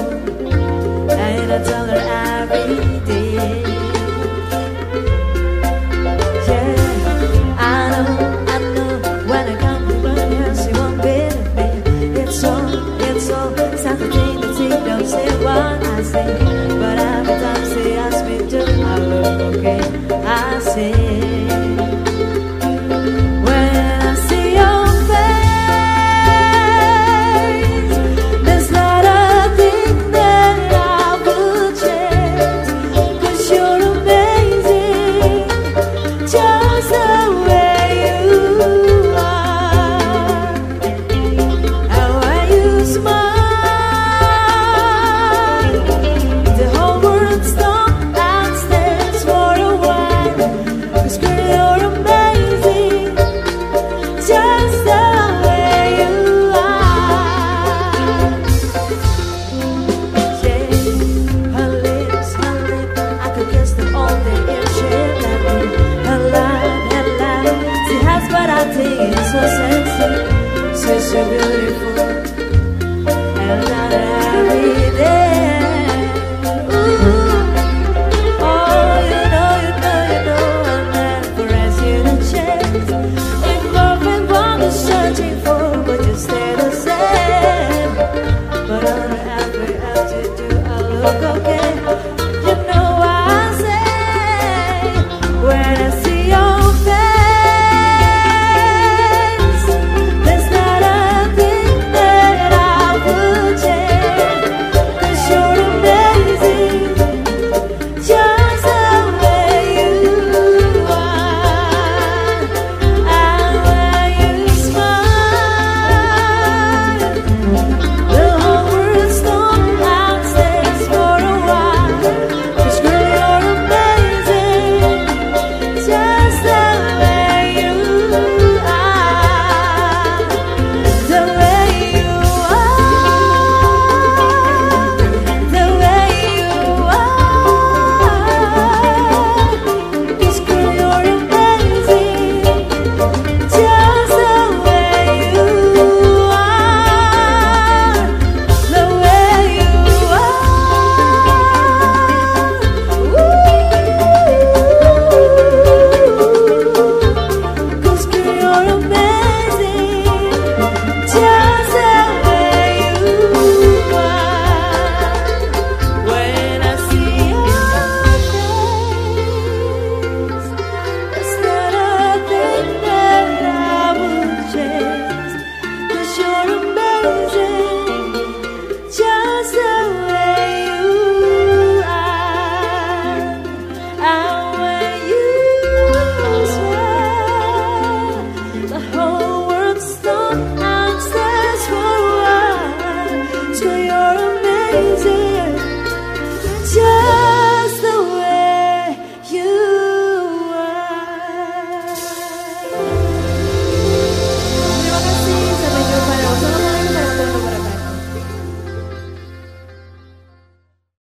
And I tell her every day. Yeah, I know, I know. When I come around here, she won't believe me. It's all, it's all. Something that she don't say what I say. But every time she asks me to, I look okay. I say. but I think it's so sexy, so so beautiful, and I.